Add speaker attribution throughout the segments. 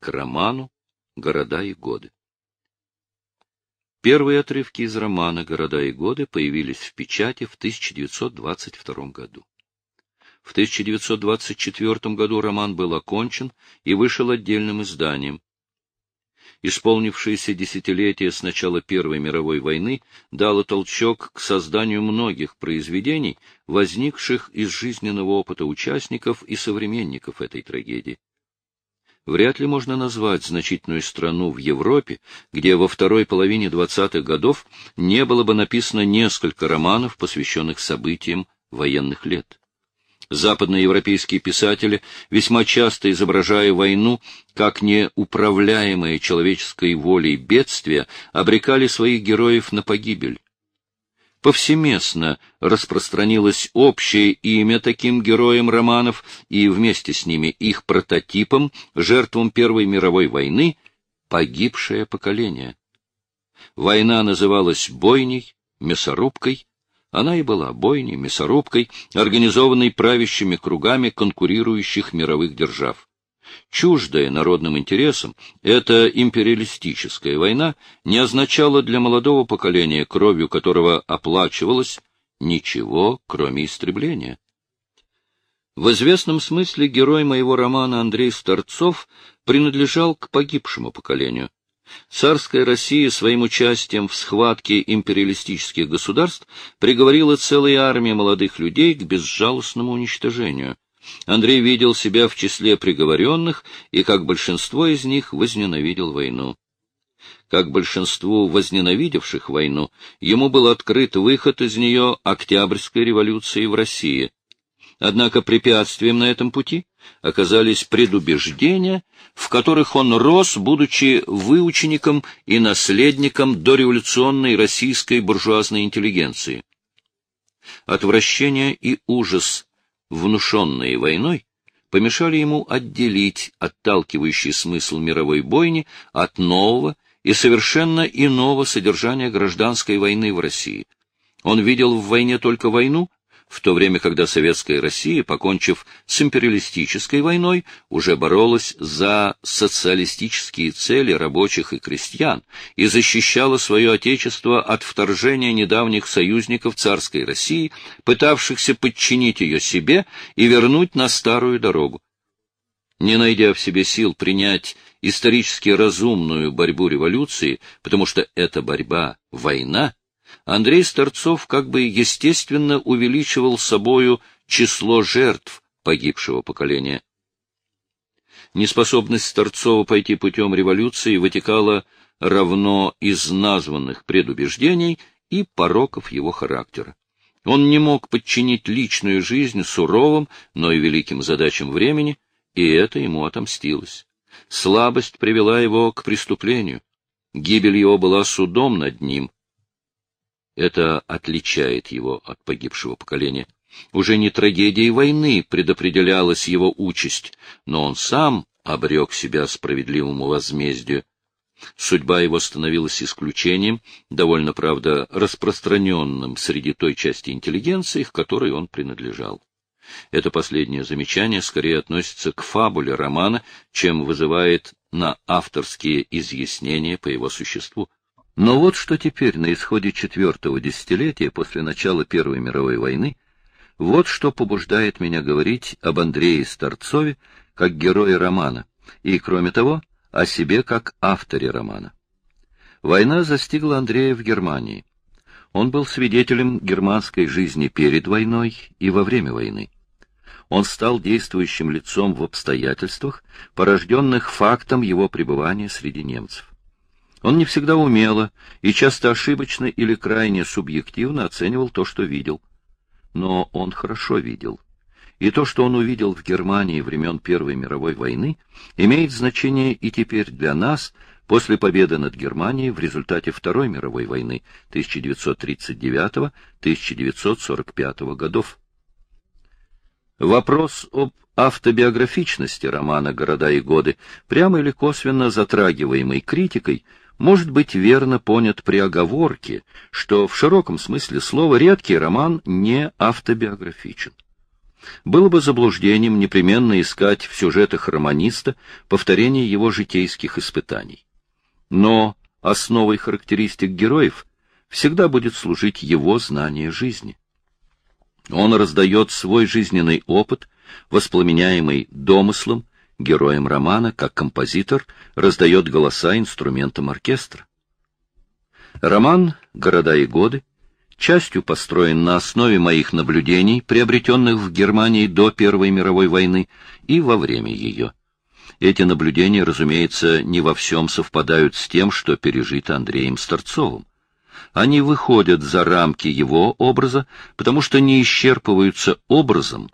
Speaker 1: к роману «Города и годы». Первые отрывки из романа «Города и годы» появились в печати в 1922 году. В 1924 году роман был окончен и вышел отдельным изданием. Исполнившееся десятилетие с начала Первой мировой войны дало толчок к созданию многих произведений, возникших из жизненного опыта участников и современников этой трагедии. Вряд ли можно назвать значительную страну в Европе, где во второй половине 20-х годов не было бы написано несколько романов, посвященных событиям военных лет. Западноевропейские писатели, весьма часто изображая войну как неуправляемое человеческой волей бедствие, обрекали своих героев на погибель повсеместно распространилось общее имя таким героям романов и вместе с ними их прототипом, жертвам Первой мировой войны, погибшее поколение. Война называлась бойней, мясорубкой, она и была бойней, мясорубкой, организованной правящими кругами конкурирующих мировых держав. Чуждая народным интересам, эта империалистическая война не означала для молодого поколения, кровью которого оплачивалось, ничего, кроме истребления. В известном смысле герой моего романа Андрей Старцов принадлежал к погибшему поколению. Царская Россия своим участием в схватке империалистических государств приговорила целые армии молодых людей к безжалостному уничтожению. Андрей видел себя в числе приговоренных и, как большинство из них, возненавидел войну. Как большинству возненавидевших войну, ему был открыт выход из нее Октябрьской революции в России. Однако препятствием на этом пути оказались предубеждения, в которых он рос, будучи выучеником и наследником дореволюционной российской буржуазной интеллигенции. Отвращение и ужас внушенные войной, помешали ему отделить отталкивающий смысл мировой бойни от нового и совершенно иного содержания гражданской войны в России. Он видел в войне только войну, в то время, когда советская Россия, покончив с империалистической войной, уже боролась за социалистические цели рабочих и крестьян и защищала свое отечество от вторжения недавних союзников царской России, пытавшихся подчинить ее себе и вернуть на старую дорогу. Не найдя в себе сил принять исторически разумную борьбу революции, потому что эта борьба — война, Андрей Старцов как бы естественно увеличивал собою число жертв погибшего поколения. Неспособность Старцова пойти путем революции вытекала равно из названных предубеждений и пороков его характера. Он не мог подчинить личную жизнь суровым, но и великим задачам времени, и это ему отомстилось. Слабость привела его к преступлению. Гибель его была судом над ним — это отличает его от погибшего поколения. Уже не трагедией войны предопределялась его участь, но он сам обрек себя справедливому возмездию. Судьба его становилась исключением, довольно, правда, распространенным среди той части интеллигенции, к которой он принадлежал. Это последнее замечание скорее относится к фабуле романа, чем вызывает на авторские изъяснения по его существу. Но вот что теперь, на исходе четвертого десятилетия после начала Первой мировой войны, вот что побуждает меня говорить об Андрее Старцове как герое романа, и, кроме того, о себе как авторе романа. Война застигла Андрея в Германии. Он был свидетелем германской жизни перед войной и во время войны. Он стал действующим лицом в обстоятельствах, порожденных фактом его пребывания среди немцев. Он не всегда умело и часто ошибочно или крайне субъективно оценивал то, что видел. Но он хорошо видел. И то, что он увидел в Германии времен Первой мировой войны, имеет значение и теперь для нас, после победы над Германией в результате Второй мировой войны 1939-1945 годов. Вопрос об автобиографичности романа «Города и годы», прямо или косвенно затрагиваемый критикой, может быть верно понят при оговорке, что в широком смысле слова редкий роман не автобиографичен. Было бы заблуждением непременно искать в сюжетах романиста повторение его житейских испытаний. Но основой характеристик героев всегда будет служить его знание жизни. Он раздает свой жизненный опыт, воспламеняемый домыслом, героем романа, как композитор, раздает голоса инструментам оркестра. Роман «Города и годы» частью построен на основе моих наблюдений, приобретенных в Германии до Первой мировой войны и во время ее. Эти наблюдения, разумеется, не во всем совпадают с тем, что пережито Андреем Старцовым. Они выходят за рамки его образа, потому что не исчерпываются образом,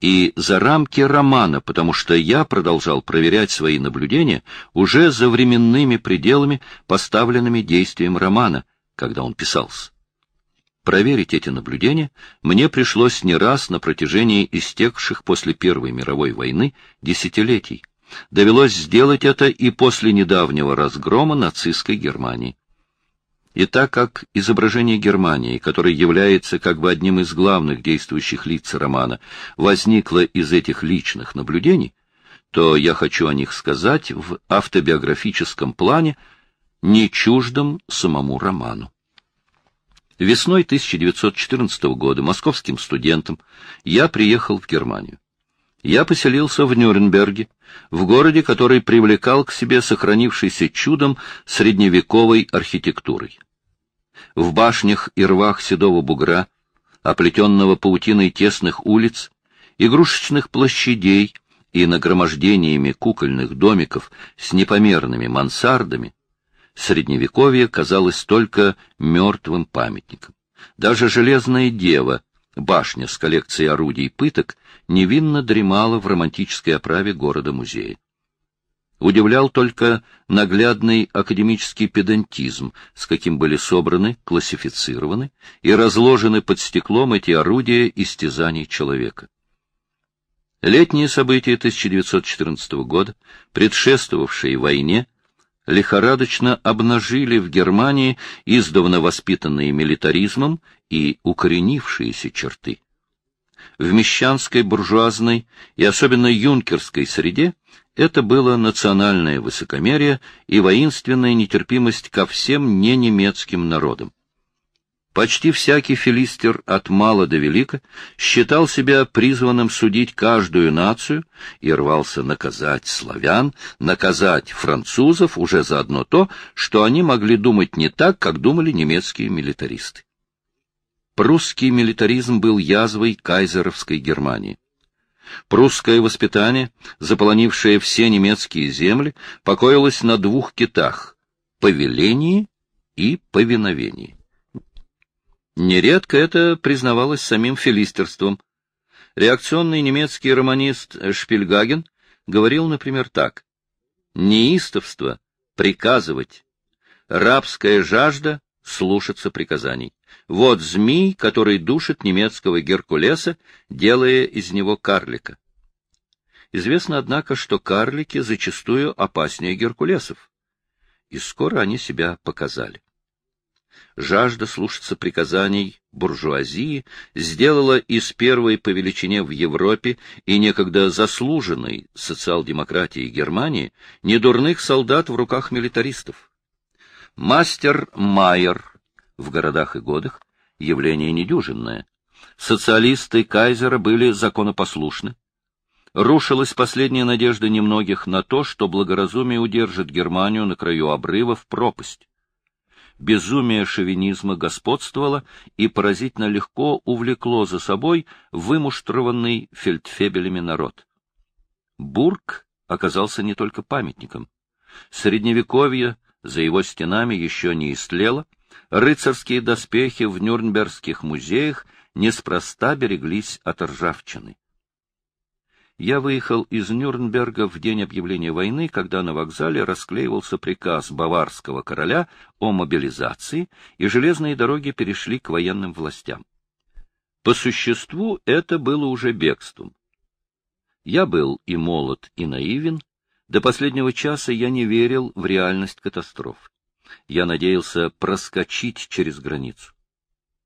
Speaker 1: и за рамки романа, потому что я продолжал проверять свои наблюдения уже за временными пределами, поставленными действием романа, когда он писался. Проверить эти наблюдения мне пришлось не раз на протяжении истекших после Первой мировой войны десятилетий. Довелось сделать это и после недавнего разгрома нацистской Германии. И так как изображение Германии, которое является как бы одним из главных действующих лиц романа, возникло из этих личных наблюдений, то я хочу о них сказать в автобиографическом плане, не чуждом самому роману. Весной 1914 года московским студентом я приехал в Германию. Я поселился в Нюрнберге, в городе, который привлекал к себе сохранившийся чудом средневековой архитектурой. В башнях и рвах седого бугра, оплетенного паутиной тесных улиц, игрушечных площадей и нагромождениями кукольных домиков с непомерными мансардами, Средневековье казалось только мертвым памятником. Даже железная дева, башня с коллекцией орудий пыток, невинно дремала в романтической оправе города-музея. Удивлял только наглядный академический педантизм, с каким были собраны, классифицированы и разложены под стеклом эти орудия истязаний человека. Летние события 1914 года, предшествовавшие войне, лихорадочно обнажили в Германии издавна воспитанные милитаризмом и укоренившиеся черты. В мещанской, буржуазной и особенно юнкерской среде это было национальное высокомерие и воинственная нетерпимость ко всем ненемецким народам. Почти всякий филистер от мала до велика считал себя призванным судить каждую нацию и рвался наказать славян, наказать французов уже за одно то, что они могли думать не так, как думали немецкие милитаристы. Прусский милитаризм был язвой кайзеровской Германии. Прусское воспитание, заполонившее все немецкие земли, покоилось на двух китах — повелении и повиновении. Нередко это признавалось самим филистерством. Реакционный немецкий романист Шпильгаген говорил, например, так. «Неистовство — приказывать, рабская жажда — слушаться приказаний. Вот змей, который душит немецкого Геркулеса, делая из него карлика. Известно, однако, что карлики зачастую опаснее Геркулесов. И скоро они себя показали жажда слушаться приказаний буржуазии сделала из первой по величине в Европе и некогда заслуженной социал-демократии Германии недурных солдат в руках милитаристов. Мастер Майер в городах и годах — явление недюжинное. Социалисты Кайзера были законопослушны. Рушилась последняя надежда немногих на то, что благоразумие удержит Германию на краю обрыва в пропасть безумие шовинизма господствовало и поразительно легко увлекло за собой вымуштрованный фельдфебелями народ. Бург оказался не только памятником. Средневековье за его стенами еще не истлело, рыцарские доспехи в Нюрнбергских музеях неспроста береглись от ржавчины. Я выехал из Нюрнберга в день объявления войны, когда на вокзале расклеивался приказ баварского короля о мобилизации, и железные дороги перешли к военным властям. По существу это было уже бегством. Я был и молод, и наивен. До последнего часа я не верил в реальность катастроф. Я надеялся проскочить через границу.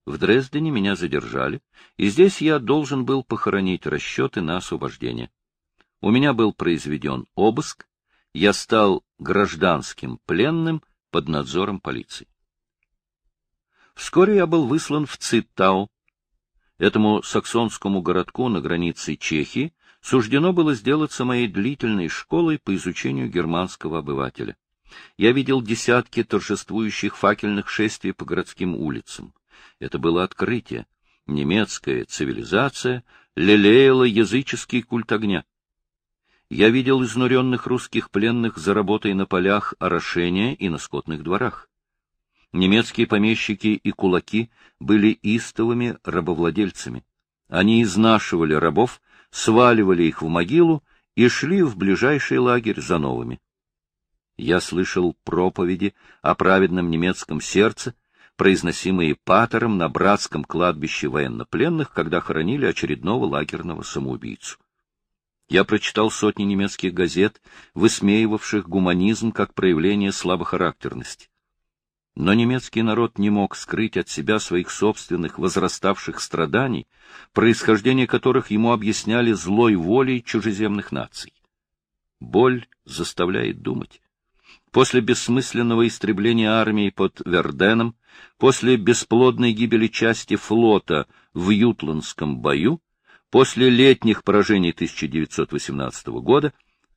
Speaker 1: В Дрездене меня задержали, и здесь я должен был похоронить расчеты на освобождение. У меня был произведен обыск, я стал гражданским пленным под надзором полиции. Вскоре я был выслан в Циттау. Этому саксонскому городку на границе Чехии суждено было сделаться моей длительной школой по изучению германского обывателя. Я видел десятки торжествующих факельных шествий по городским улицам. Это было открытие. Немецкая цивилизация лелеяла языческий культ огня. Я видел изнуренных русских пленных за работой на полях орошения и на скотных дворах. Немецкие помещики и кулаки были истовыми рабовладельцами. Они изнашивали рабов, сваливали их в могилу и шли в ближайший лагерь за новыми. Я слышал проповеди о праведном немецком сердце, произносимые патером на братском кладбище военнопленных, когда хоронили очередного лагерного самоубийцу. Я прочитал сотни немецких газет, высмеивавших гуманизм как проявление слабохарактерности. Но немецкий народ не мог скрыть от себя своих собственных возраставших страданий, происхождение которых ему объясняли злой волей чужеземных наций. Боль заставляет думать. После бессмысленного истребления армии под Верденом, после бесплодной гибели части флота в Ютландском бою, после летних поражений 1918 года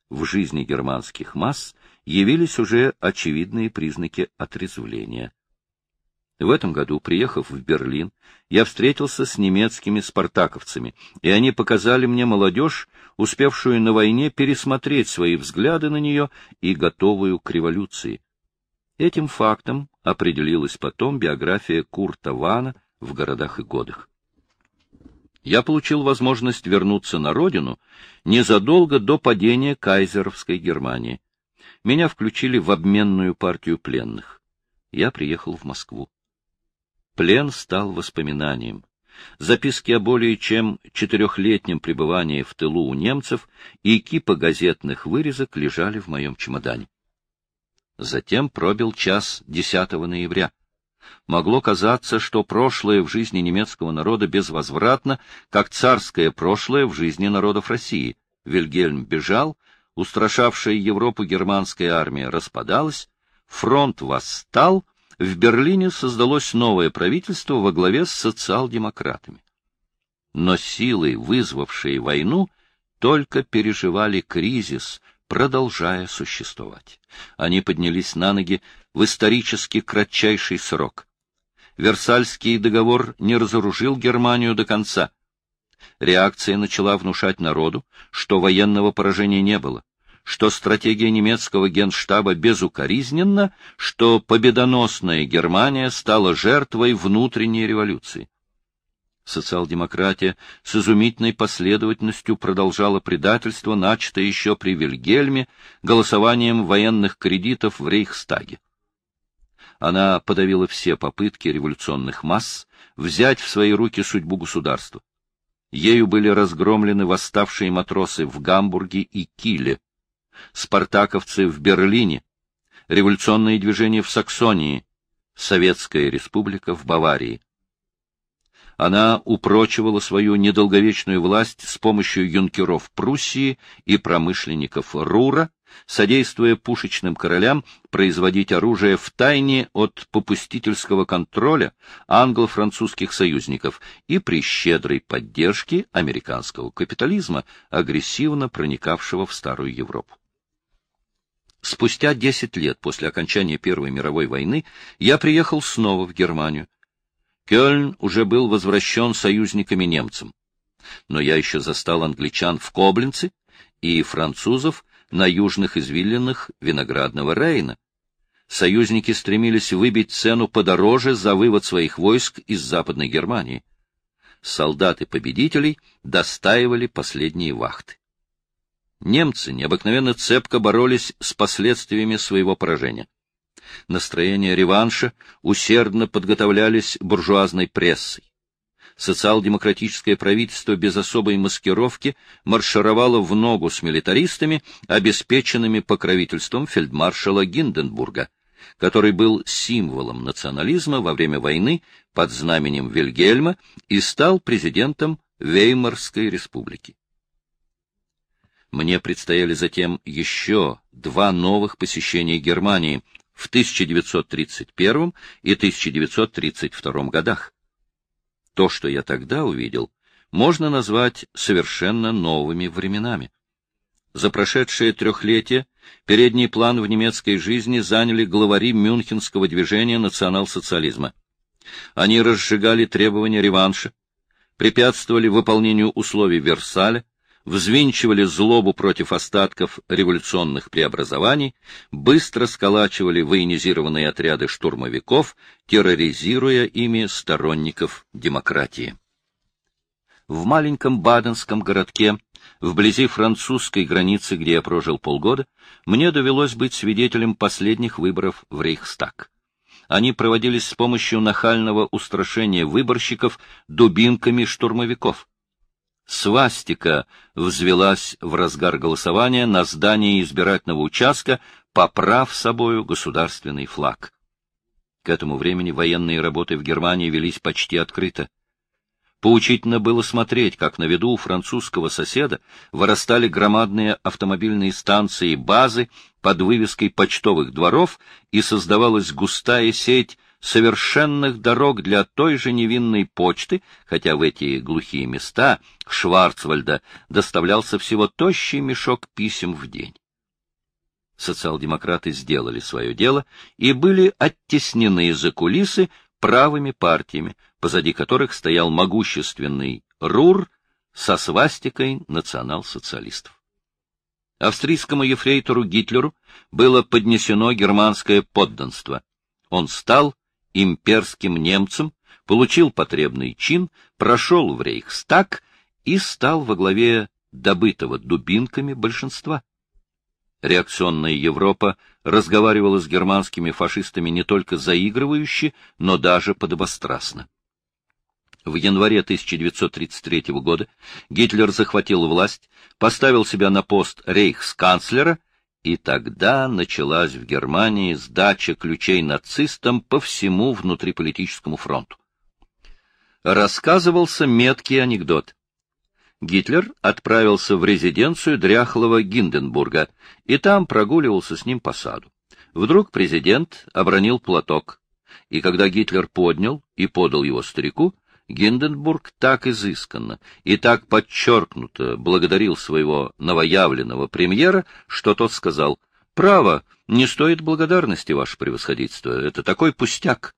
Speaker 1: в жизни германских масс явились уже очевидные признаки отрезвления. В этом году, приехав в Берлин, я встретился с немецкими спартаковцами, и они показали мне молодежь, успевшую на войне пересмотреть свои взгляды на нее и готовую к революции. Этим фактом определилась потом биография Курта Вана в городах и годах. Я получил возможность вернуться на родину незадолго до падения кайзеровской Германии. Меня включили в обменную партию пленных. Я приехал в Москву. Плен стал воспоминанием. Записки о более чем четырехлетнем пребывании в тылу у немцев и кипа газетных вырезок лежали в моем чемодане. Затем пробил час 10 ноября. Могло казаться, что прошлое в жизни немецкого народа безвозвратно, как царское прошлое в жизни народов России. Вильгельм бежал, устрашавшая Европу германская армия распадалась, фронт восстал, в Берлине создалось новое правительство во главе с социал-демократами. Но силы, вызвавшие войну, только переживали кризис, продолжая существовать. Они поднялись на ноги в исторически кратчайший срок. Версальский договор не разоружил Германию до конца. Реакция начала внушать народу, что военного поражения не было что стратегия немецкого генштаба безукоризненна, что победоносная Германия стала жертвой внутренней революции. Социал-демократия с изумительной последовательностью продолжала предательство, начатое еще при Вильгельме голосованием военных кредитов в Рейхстаге. Она подавила все попытки революционных масс взять в свои руки судьбу государства. Ею были разгромлены восставшие матросы в Гамбурге и Киле, спартаковцы в Берлине, революционные движения в Саксонии, Советская республика в Баварии. Она упрочивала свою недолговечную власть с помощью юнкеров Пруссии и промышленников Рура, содействуя пушечным королям производить оружие в тайне от попустительского контроля англо-французских союзников и при щедрой поддержке американского капитализма, агрессивно проникавшего в Старую Европу. Спустя десять лет после окончания Первой мировой войны я приехал снова в Германию. Кёльн уже был возвращен союзниками немцам. Но я еще застал англичан в Коблинце и французов на южных извилинах виноградного Рейна. Союзники стремились выбить цену подороже за вывод своих войск из Западной Германии. Солдаты победителей достаивали последние вахты. Немцы необыкновенно цепко боролись с последствиями своего поражения. Настроения реванша усердно подготовлялись буржуазной прессой. Социал-демократическое правительство без особой маскировки маршировало в ногу с милитаристами, обеспеченными покровительством фельдмаршала Гинденбурга. который был символом национализма во время войны под знаменем Вильгельма и стал президентом Веймарской республики. Мне предстояли затем еще два новых посещения Германии в 1931 и 1932 годах. То, что я тогда увидел, можно назвать совершенно новыми временами. За прошедшее трехлетие передний план в немецкой жизни заняли главари мюнхенского движения национал-социализма. Они разжигали требования реванша, препятствовали выполнению условий Версаля, взвинчивали злобу против остатков революционных преобразований, быстро сколачивали военизированные отряды штурмовиков, терроризируя ими сторонников демократии. В маленьком баденском городке вблизи французской границы, где я прожил полгода, мне довелось быть свидетелем последних выборов в Рейхстаг. Они проводились с помощью нахального устрашения выборщиков дубинками штурмовиков. Свастика взвелась в разгар голосования на здании избирательного участка, поправ собою государственный флаг. К этому времени военные работы в Германии велись почти открыто. Поучительно было смотреть, как на виду у французского соседа вырастали громадные автомобильные станции и базы под вывеской почтовых дворов, и создавалась густая сеть совершенных дорог для той же невинной почты, хотя в эти глухие места Шварцвальда доставлялся всего тощий мешок писем в день. Социал-демократы сделали свое дело и были оттеснены за кулисы правыми партиями, позади которых стоял могущественный Рур со свастикой национал-социалистов. Австрийскому ефрейтору Гитлеру было поднесено германское подданство. Он стал имперским немцем, получил потребный чин, прошел в Рейхстаг и стал во главе добытого дубинками большинства. Реакционная Европа разговаривала с германскими фашистами не только заигрывающе, но даже подобострастно. В январе 1933 года Гитлер захватил власть, поставил себя на пост рейхсканцлера, и тогда началась в Германии сдача ключей нацистам по всему внутриполитическому фронту. Рассказывался меткий анекдот. Гитлер отправился в резиденцию дряхлого Гинденбурга и там прогуливался с ним по саду. Вдруг президент обронил платок, и когда Гитлер поднял и подал его старику, Гинденбург так изысканно и так подчеркнуто благодарил своего новоявленного премьера, что тот сказал, «Право, не стоит благодарности, ваше превосходительство, это такой пустяк».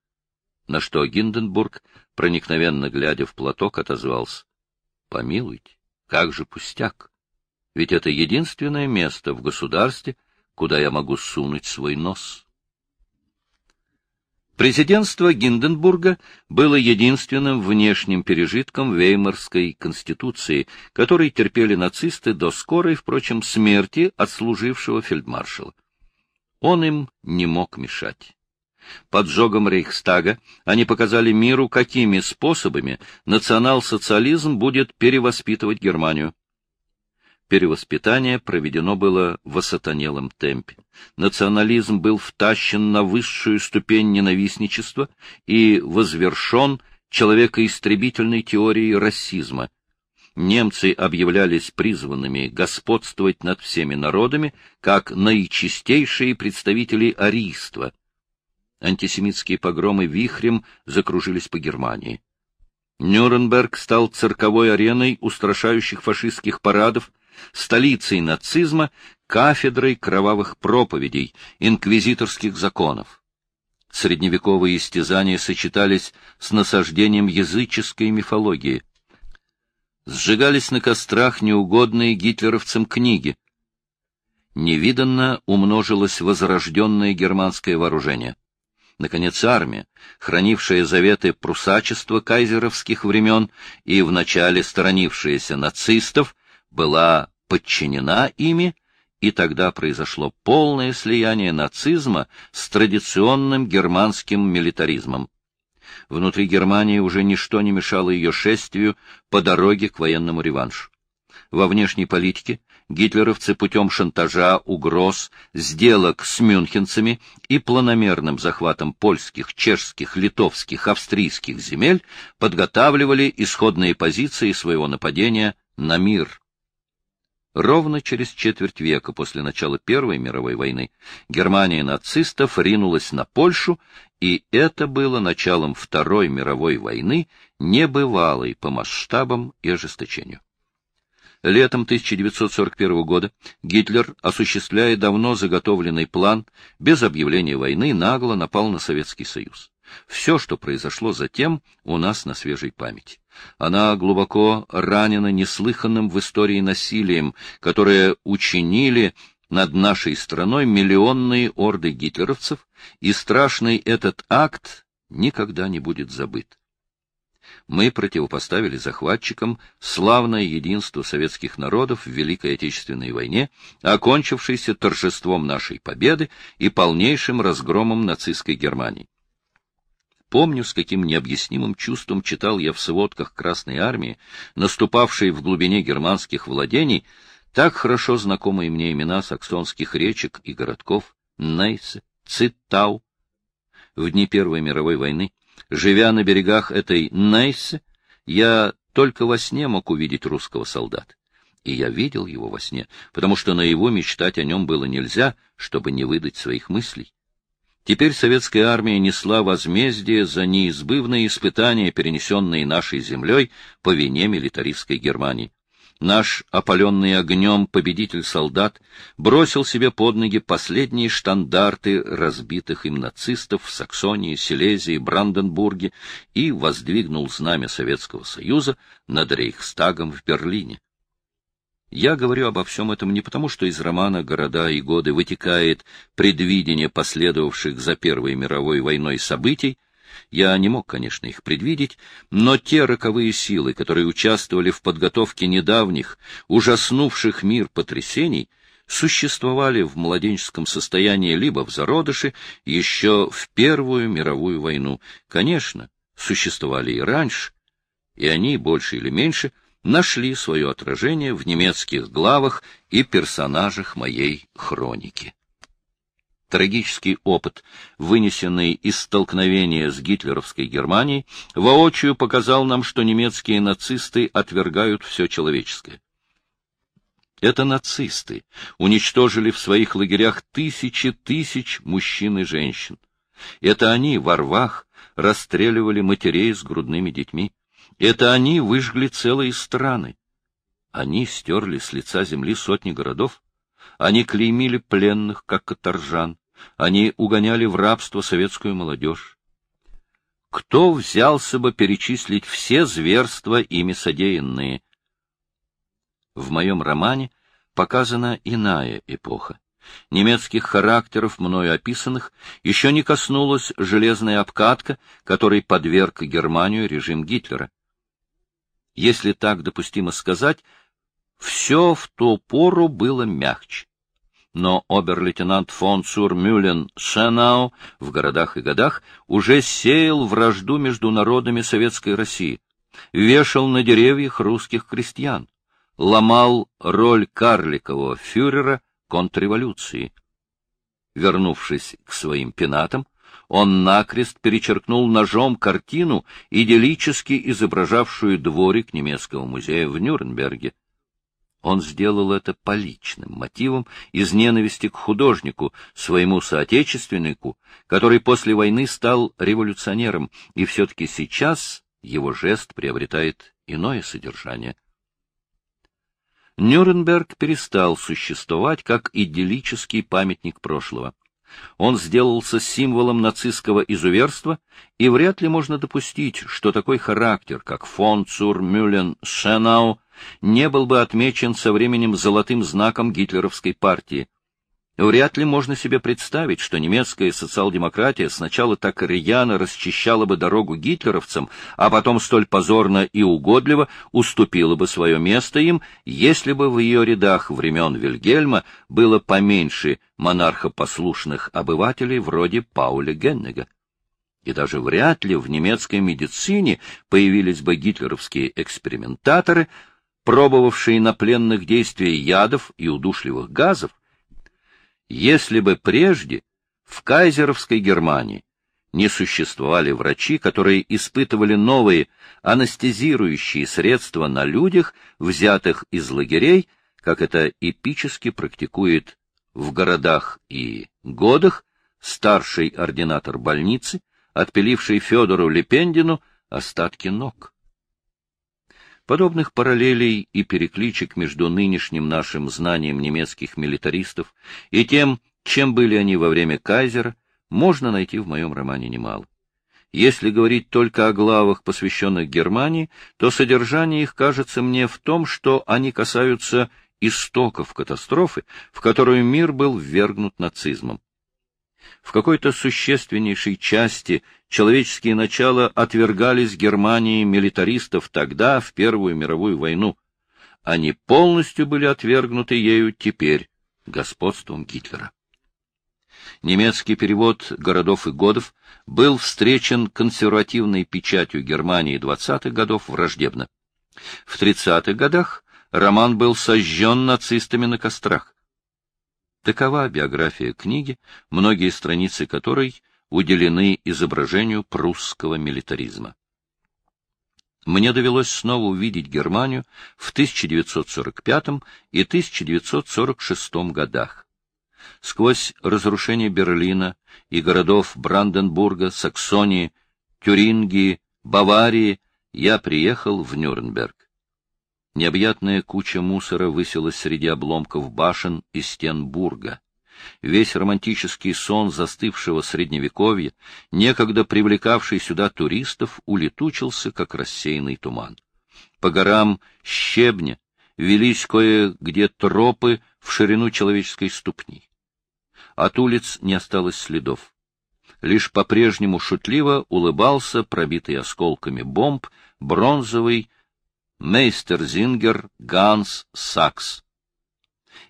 Speaker 1: На что Гинденбург, проникновенно глядя в платок, отозвался, «Помилуйте, как же пустяк? Ведь это единственное место в государстве, куда я могу сунуть свой нос». Президентство Гинденбурга было единственным внешним пережитком Веймарской конституции, который терпели нацисты до скорой, впрочем, смерти отслужившего фельдмаршала. Он им не мог мешать. Поджогом Рейхстага они показали миру, какими способами национал-социализм будет перевоспитывать Германию перевоспитание проведено было в осатанелом темпе. Национализм был втащен на высшую ступень ненавистничества и возвершен человекоистребительной теорией расизма. Немцы объявлялись призванными господствовать над всеми народами, как наичистейшие представители арийства. Антисемитские погромы вихрем закружились по Германии. Нюрнберг стал цирковой ареной устрашающих фашистских парадов, столицей нацизма, кафедрой кровавых проповедей, инквизиторских законов. Средневековые истязания сочетались с насаждением языческой мифологии. Сжигались на кострах неугодные гитлеровцам книги. Невиданно умножилось возрожденное германское вооружение. Наконец, армия, хранившая заветы прусачества кайзеровских времен и вначале сторонившаяся нацистов, была подчинена ими, и тогда произошло полное слияние нацизма с традиционным германским милитаризмом. Внутри Германии уже ничто не мешало ее шествию по дороге к военному реваншу. Во внешней политике гитлеровцы путем шантажа, угроз, сделок с мюнхенцами и планомерным захватом польских, чешских, литовских, австрийских земель подготавливали исходные позиции своего нападения на мир. Ровно через четверть века после начала Первой мировой войны Германия нацистов ринулась на Польшу, и это было началом Второй мировой войны, небывалой по масштабам и ожесточению. Летом 1941 года Гитлер, осуществляя давно заготовленный план, без объявления войны нагло напал на Советский Союз. Все, что произошло затем, у нас на свежей памяти. Она глубоко ранена неслыханным в истории насилием, которое учинили над нашей страной миллионные орды гитлеровцев, и страшный этот акт никогда не будет забыт мы противопоставили захватчикам славное единство советских народов в Великой Отечественной войне, окончившейся торжеством нашей победы и полнейшим разгромом нацистской Германии. Помню, с каким необъяснимым чувством читал я в сводках Красной Армии, наступавшей в глубине германских владений, так хорошо знакомые мне имена саксонских речек и городков Нейсе, Циттау. В дни Первой мировой войны Живя на берегах этой Нейсы, я только во сне мог увидеть русского солдата. И я видел его во сне, потому что на его мечтать о нем было нельзя, чтобы не выдать своих мыслей. Теперь советская армия несла возмездие за неизбывные испытания, перенесенные нашей землей по вине милитаристской Германии. Наш, опаленный огнем победитель-солдат, бросил себе под ноги последние штандарты разбитых им нацистов в Саксонии, Силезии, Бранденбурге и воздвигнул знамя Советского Союза над Рейхстагом в Берлине. Я говорю обо всем этом не потому, что из романа «Города и годы» вытекает предвидение последовавших за Первой мировой войной событий, я не мог, конечно, их предвидеть, но те роковые силы, которые участвовали в подготовке недавних, ужаснувших мир потрясений, существовали в младенческом состоянии либо в зародыше еще в Первую мировую войну. Конечно, существовали и раньше, и они, больше или меньше, нашли свое отражение в немецких главах и персонажах моей хроники. Трагический опыт, вынесенный из столкновения с гитлеровской Германией, воочию показал нам, что немецкие нацисты отвергают все человеческое. Это нацисты уничтожили в своих лагерях тысячи тысяч мужчин и женщин. Это они во рвах расстреливали матерей с грудными детьми. Это они выжгли целые страны. Они стерли с лица земли сотни городов. Они клеймили пленных, как каторжан. Они угоняли в рабство советскую молодежь. Кто взялся бы перечислить все зверства, ими содеянные? В моем романе показана иная эпоха. Немецких характеров, мною описанных, еще не коснулась железная обкатка, которой подверг Германию режим Гитлера. Если так допустимо сказать, все в ту пору было мягче но обер-лейтенант фон Цурмюлен Шенау в городах и годах уже сеял вражду между народами Советской России, вешал на деревьях русских крестьян, ломал роль карликового фюрера контрреволюции. Вернувшись к своим пенатам, он накрест перечеркнул ножом картину, идиллически изображавшую дворик немецкого музея в Нюрнберге. Он сделал это по личным мотивам, из ненависти к художнику, своему соотечественнику, который после войны стал революционером, и все-таки сейчас его жест приобретает иное содержание. Нюрнберг перестал существовать как идиллический памятник прошлого. Он сделался символом нацистского изуверства, и вряд ли можно допустить, что такой характер, как фон Цур Мюллен Шенау, не был бы отмечен со временем золотым знаком гитлеровской партии. Вряд ли можно себе представить, что немецкая социал-демократия сначала так рьяно расчищала бы дорогу гитлеровцам, а потом столь позорно и угодливо уступила бы свое место им, если бы в ее рядах времен Вильгельма было поменьше монархопослушных обывателей вроде Пауля Геннега. И даже вряд ли в немецкой медицине появились бы гитлеровские экспериментаторы, пробовавшие на пленных действия ядов и удушливых газов, если бы прежде в кайзеровской Германии не существовали врачи, которые испытывали новые анестезирующие средства на людях, взятых из лагерей, как это эпически практикует в городах и годах старший ординатор больницы, отпиливший Федору Лепендину остатки ног. Подобных параллелей и перекличек между нынешним нашим знанием немецких милитаристов и тем, чем были они во время кайзера, можно найти в моем романе немало. Если говорить только о главах, посвященных Германии, то содержание их кажется мне в том, что они касаются истоков катастрофы, в которую мир был ввергнут нацизмом. В какой-то существеннейшей части человеческие начала отвергались Германией милитаристов тогда, в Первую мировую войну. Они полностью были отвергнуты ею теперь, господством Гитлера. Немецкий перевод городов и годов был встречен консервативной печатью Германии 20-х годов враждебно. В 30-х годах роман был сожжен нацистами на кострах. Такова биография книги, многие страницы которой уделены изображению прусского милитаризма. Мне довелось снова увидеть Германию в 1945 и 1946 годах. Сквозь разрушение Берлина и городов Бранденбурга, Саксонии, Тюрингии, Баварии я приехал в Нюрнберг. Необъятная куча мусора высилась среди обломков башен и стен Бурга. Весь романтический сон застывшего средневековья, некогда привлекавший сюда туристов, улетучился, как рассеянный туман. По горам щебня велись кое-где тропы в ширину человеческой ступни. От улиц не осталось следов. Лишь по-прежнему шутливо улыбался, пробитый осколками бомб, бронзовый Мейстерзингер Ганс Сакс.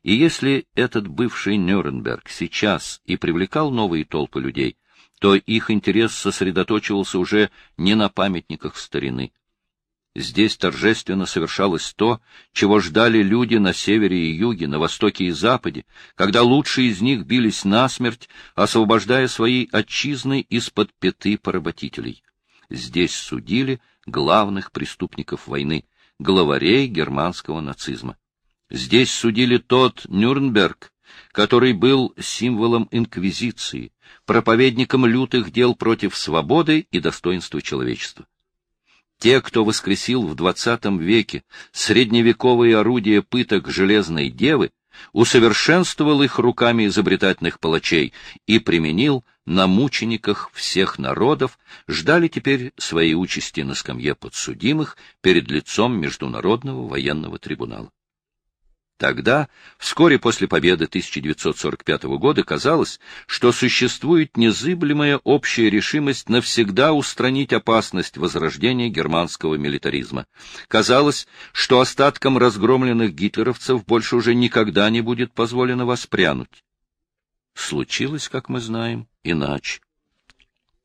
Speaker 1: И если этот бывший Нюрнберг сейчас и привлекал новые толпы людей, то их интерес сосредоточивался уже не на памятниках старины. Здесь торжественно совершалось то, чего ждали люди на севере и юге, на востоке и западе, когда лучшие из них бились насмерть, освобождая свои отчизны из-под пяты поработителей. Здесь судили главных преступников войны, главарей германского нацизма. Здесь судили тот Нюрнберг, который был символом инквизиции, проповедником лютых дел против свободы и достоинства человечества. Те, кто воскресил в XX веке средневековые орудия пыток Железной Девы, усовершенствовал их руками изобретательных палачей и применил на мучениках всех народов, ждали теперь своей участи на скамье подсудимых перед лицом Международного военного трибунала. Тогда, вскоре после победы 1945 года, казалось, что существует незыблемая общая решимость навсегда устранить опасность возрождения германского милитаризма. Казалось, что остаткам разгромленных гитлеровцев больше уже никогда не будет позволено воспрянуть. Случилось, как мы знаем, иначе.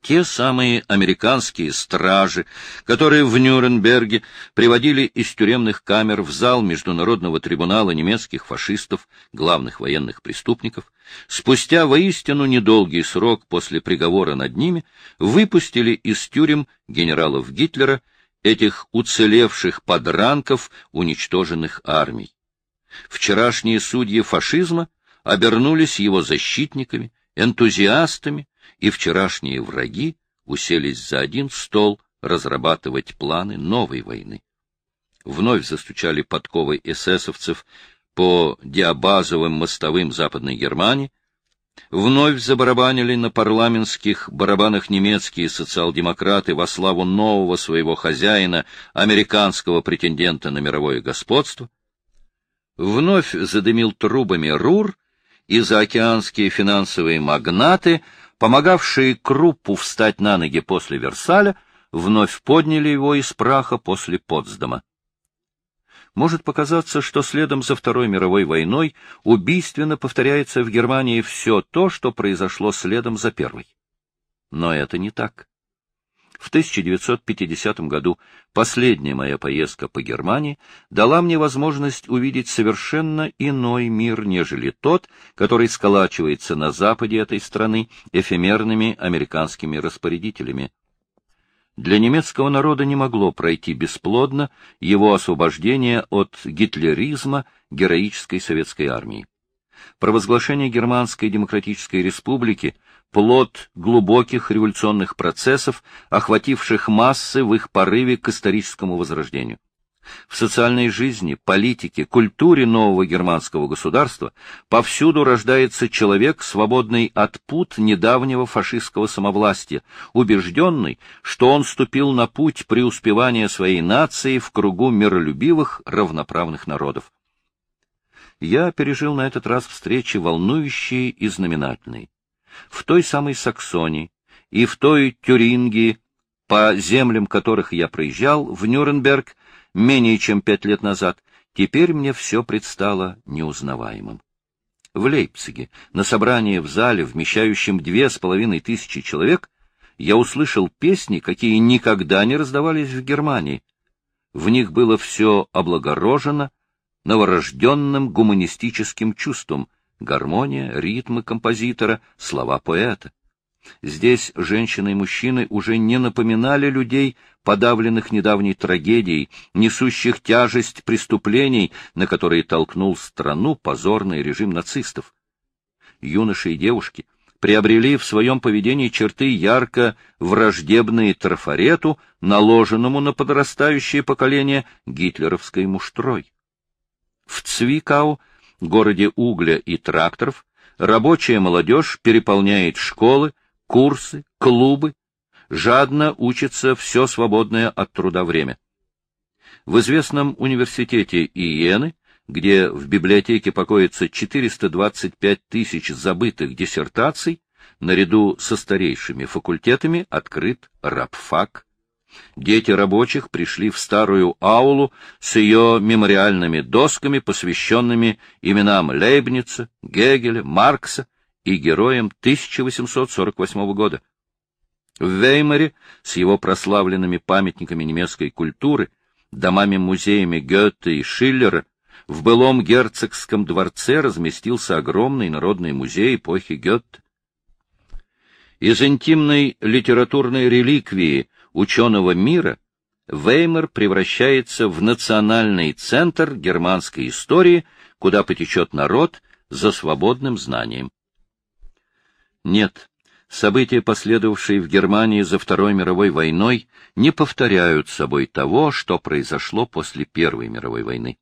Speaker 1: Те самые американские стражи, которые в Нюрнберге приводили из тюремных камер в зал Международного трибунала немецких фашистов, главных военных преступников, спустя воистину недолгий срок после приговора над ними, выпустили из тюрем генералов Гитлера, этих уцелевших подранков уничтоженных армий. Вчерашние судьи фашизма обернулись его защитниками, энтузиастами, и вчерашние враги уселись за один стол разрабатывать планы новой войны. Вновь застучали подковы эсэсовцев по диабазовым мостовым Западной Германии, вновь забарабанили на парламентских барабанах немецкие социал-демократы во славу нового своего хозяина, американского претендента на мировое господство, вновь задымил трубами Рур, и заокеанские финансовые магнаты — помогавшие Круппу встать на ноги после Версаля, вновь подняли его из праха после Потсдама. Может показаться, что следом за Второй мировой войной убийственно повторяется в Германии все то, что произошло следом за Первой. Но это не так. В 1950 году последняя моя поездка по Германии дала мне возможность увидеть совершенно иной мир, нежели тот, который сколачивается на западе этой страны эфемерными американскими распорядителями. Для немецкого народа не могло пройти бесплодно его освобождение от гитлеризма героической советской армии. Провозглашение Германской Демократической Республики – плод глубоких революционных процессов, охвативших массы в их порыве к историческому возрождению. В социальной жизни, политике, культуре нового германского государства повсюду рождается человек, свободный от пут недавнего фашистского самовластия, убежденный, что он ступил на путь преуспевания своей нации в кругу миролюбивых равноправных народов. Я пережил на этот раз встречи волнующие и знаменательные в той самой Саксонии и в той Тюрингии, по землям которых я проезжал, в Нюрнберг менее чем пять лет назад, теперь мне все предстало неузнаваемым. В Лейпциге, на собрании в зале, вмещающем две с половиной тысячи человек, я услышал песни, какие никогда не раздавались в Германии. В них было все облагорожено новорожденным гуманистическим чувством — гармония, ритмы композитора, слова поэта. Здесь женщины и мужчины уже не напоминали людей, подавленных недавней трагедией, несущих тяжесть преступлений, на которые толкнул страну позорный режим нацистов. Юноши и девушки приобрели в своем поведении черты ярко враждебные трафарету, наложенному на подрастающее поколение гитлеровской муштрой. В Цвикау городе угля и тракторов, рабочая молодежь переполняет школы, курсы, клубы, жадно учится все свободное от труда время. В известном университете Иены, где в библиотеке покоится 425 тысяч забытых диссертаций, наряду со старейшими факультетами открыт рабфак Дети рабочих пришли в старую аулу с ее мемориальными досками, посвященными именам Лейбница, Гегеля, Маркса и героям 1848 года. В Веймаре с его прославленными памятниками немецкой культуры, домами-музеями Гёте и Шиллера, в былом герцогском дворце разместился огромный народный музей эпохи Гёте. Из интимной литературной реликвии ученого мира Веймар превращается в национальный центр германской истории, куда потечет народ за свободным знанием. Нет, события, последовавшие в Германии за Второй мировой войной, не повторяют собой того, что произошло после Первой мировой войны.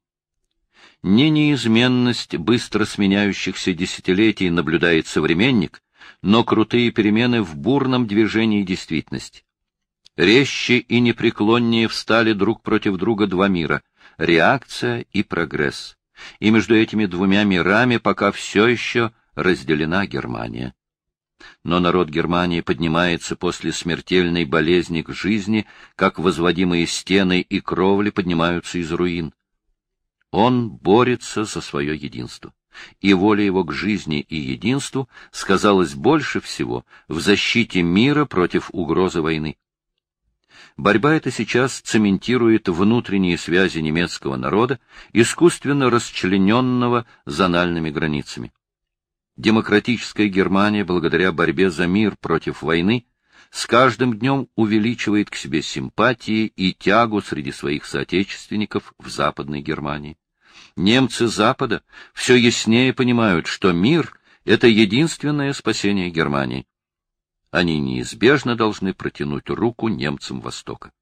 Speaker 1: Не неизменность быстро сменяющихся десятилетий наблюдает современник, но крутые перемены в бурном движении действительности. Резче и непреклоннее встали друг против друга два мира — реакция и прогресс. И между этими двумя мирами пока все еще разделена Германия. Но народ Германии поднимается после смертельной болезни к жизни, как возводимые стены и кровли поднимаются из руин. Он борется за свое единство, и воля его к жизни и единству сказалась больше всего в защите мира против угрозы войны. Борьба эта сейчас цементирует внутренние связи немецкого народа, искусственно расчлененного зональными границами. Демократическая Германия, благодаря борьбе за мир против войны, с каждым днем увеличивает к себе симпатии и тягу среди своих соотечественников в Западной Германии. Немцы Запада все яснее понимают, что мир — это единственное спасение Германии они неизбежно должны протянуть руку немцам Востока.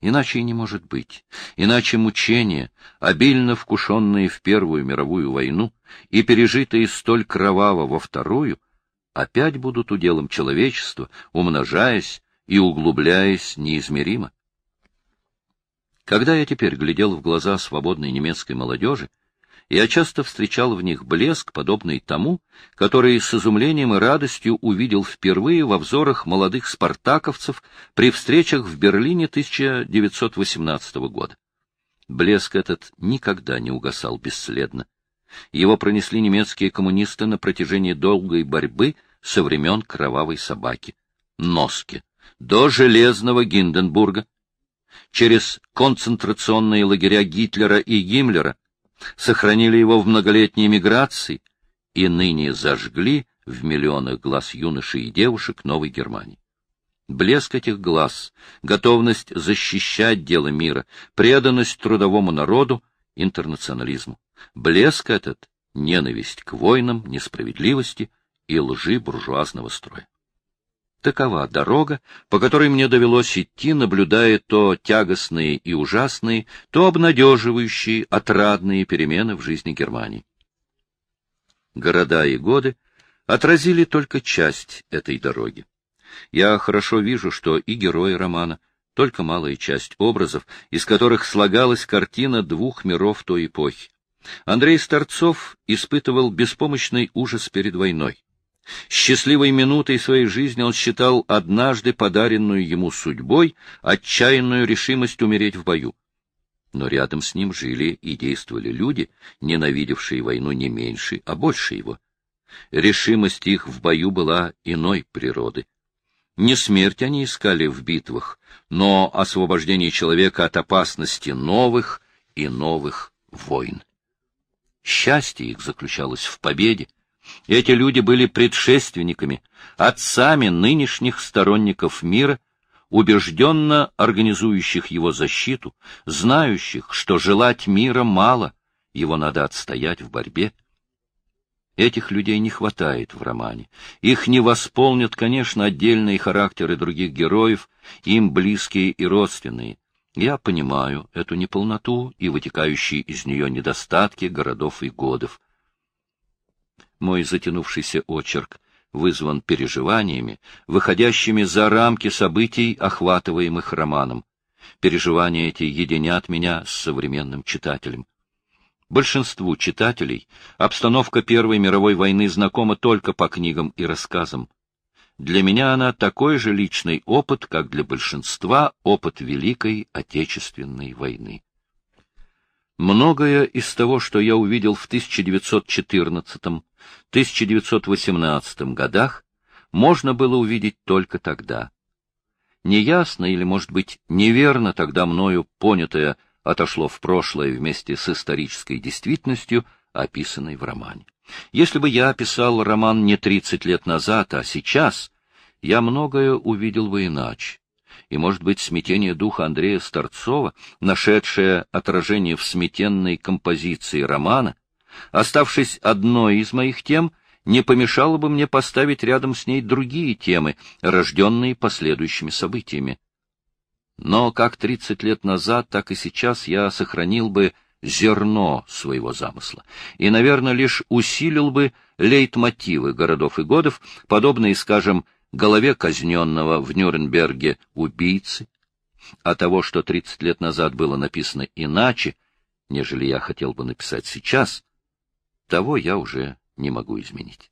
Speaker 1: Иначе и не может быть. Иначе мучения, обильно вкушенные в Первую мировую войну и пережитые столь кроваво во Вторую, опять будут уделом человечества, умножаясь и углубляясь неизмеримо. Когда я теперь глядел в глаза свободной немецкой молодежи, я часто встречал в них блеск, подобный тому, который с изумлением и радостью увидел впервые во взорах молодых спартаковцев при встречах в Берлине 1918 года. Блеск этот никогда не угасал бесследно. Его пронесли немецкие коммунисты на протяжении долгой борьбы со времен кровавой собаки, носки, до Железного Гинденбурга, через концентрационные лагеря Гитлера и Гиммлера, сохранили его в многолетней миграции и ныне зажгли в миллионах глаз юношей и девушек Новой Германии. Блеск этих глаз, готовность защищать дело мира, преданность трудовому народу, интернационализму. Блеск этот — ненависть к войнам, несправедливости и лжи буржуазного строя. Такова дорога, по которой мне довелось идти, наблюдая то тягостные и ужасные, то обнадеживающие, отрадные перемены в жизни Германии. Города и годы отразили только часть этой дороги. Я хорошо вижу, что и герои романа — только малая часть образов, из которых слагалась картина двух миров той эпохи. Андрей Старцов испытывал беспомощный ужас перед войной. Счастливой минутой своей жизни он считал однажды подаренную ему судьбой отчаянную решимость умереть в бою. Но рядом с ним жили и действовали люди, ненавидевшие войну не меньше, а больше его. Решимость их в бою была иной природы. Не смерть они искали в битвах, но освобождение человека от опасности новых и новых войн. Счастье их заключалось в победе. Эти люди были предшественниками, отцами нынешних сторонников мира, убежденно организующих его защиту, знающих, что желать мира мало, его надо отстоять в борьбе. Этих людей не хватает в романе. Их не восполнят, конечно, отдельные характеры других героев, им близкие и родственные. Я понимаю эту неполноту и вытекающие из нее недостатки городов и годов. Мой затянувшийся очерк вызван переживаниями, выходящими за рамки событий, охватываемых романом. Переживания эти единят меня с современным читателем. Большинству читателей обстановка Первой мировой войны знакома только по книгам и рассказам. Для меня она такой же личный опыт, как для большинства опыт Великой Отечественной войны. Многое из того, что я увидел в 1914-1918 годах, можно было увидеть только тогда. Неясно или, может быть, неверно тогда мною понятое отошло в прошлое вместе с исторической действительностью, описанной в романе. Если бы я описал роман не 30 лет назад, а сейчас, я многое увидел бы иначе. И, может быть, смятение духа Андрея Старцова, нашедшее отражение в сметенной композиции романа, оставшись одной из моих тем, не помешало бы мне поставить рядом с ней другие темы, рожденные последующими событиями. Но как тридцать лет назад, так и сейчас я сохранил бы зерно своего замысла и, наверное, лишь усилил бы лейтмотивы городов и годов, подобные, скажем, голове казненного в Нюрнберге убийцы, а того, что тридцать лет назад было написано иначе, нежели я хотел бы написать сейчас, того я уже не могу изменить.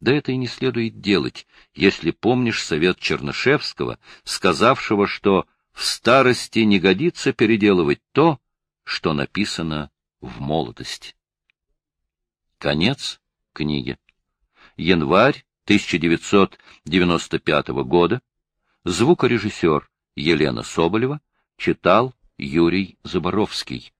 Speaker 1: Да это и не следует делать, если помнишь совет Чернышевского, сказавшего, что в старости не годится переделывать то, что написано в молодости. Конец книги. Январь 1995 года. Звукорежиссер Елена Соболева читал Юрий Заборовский.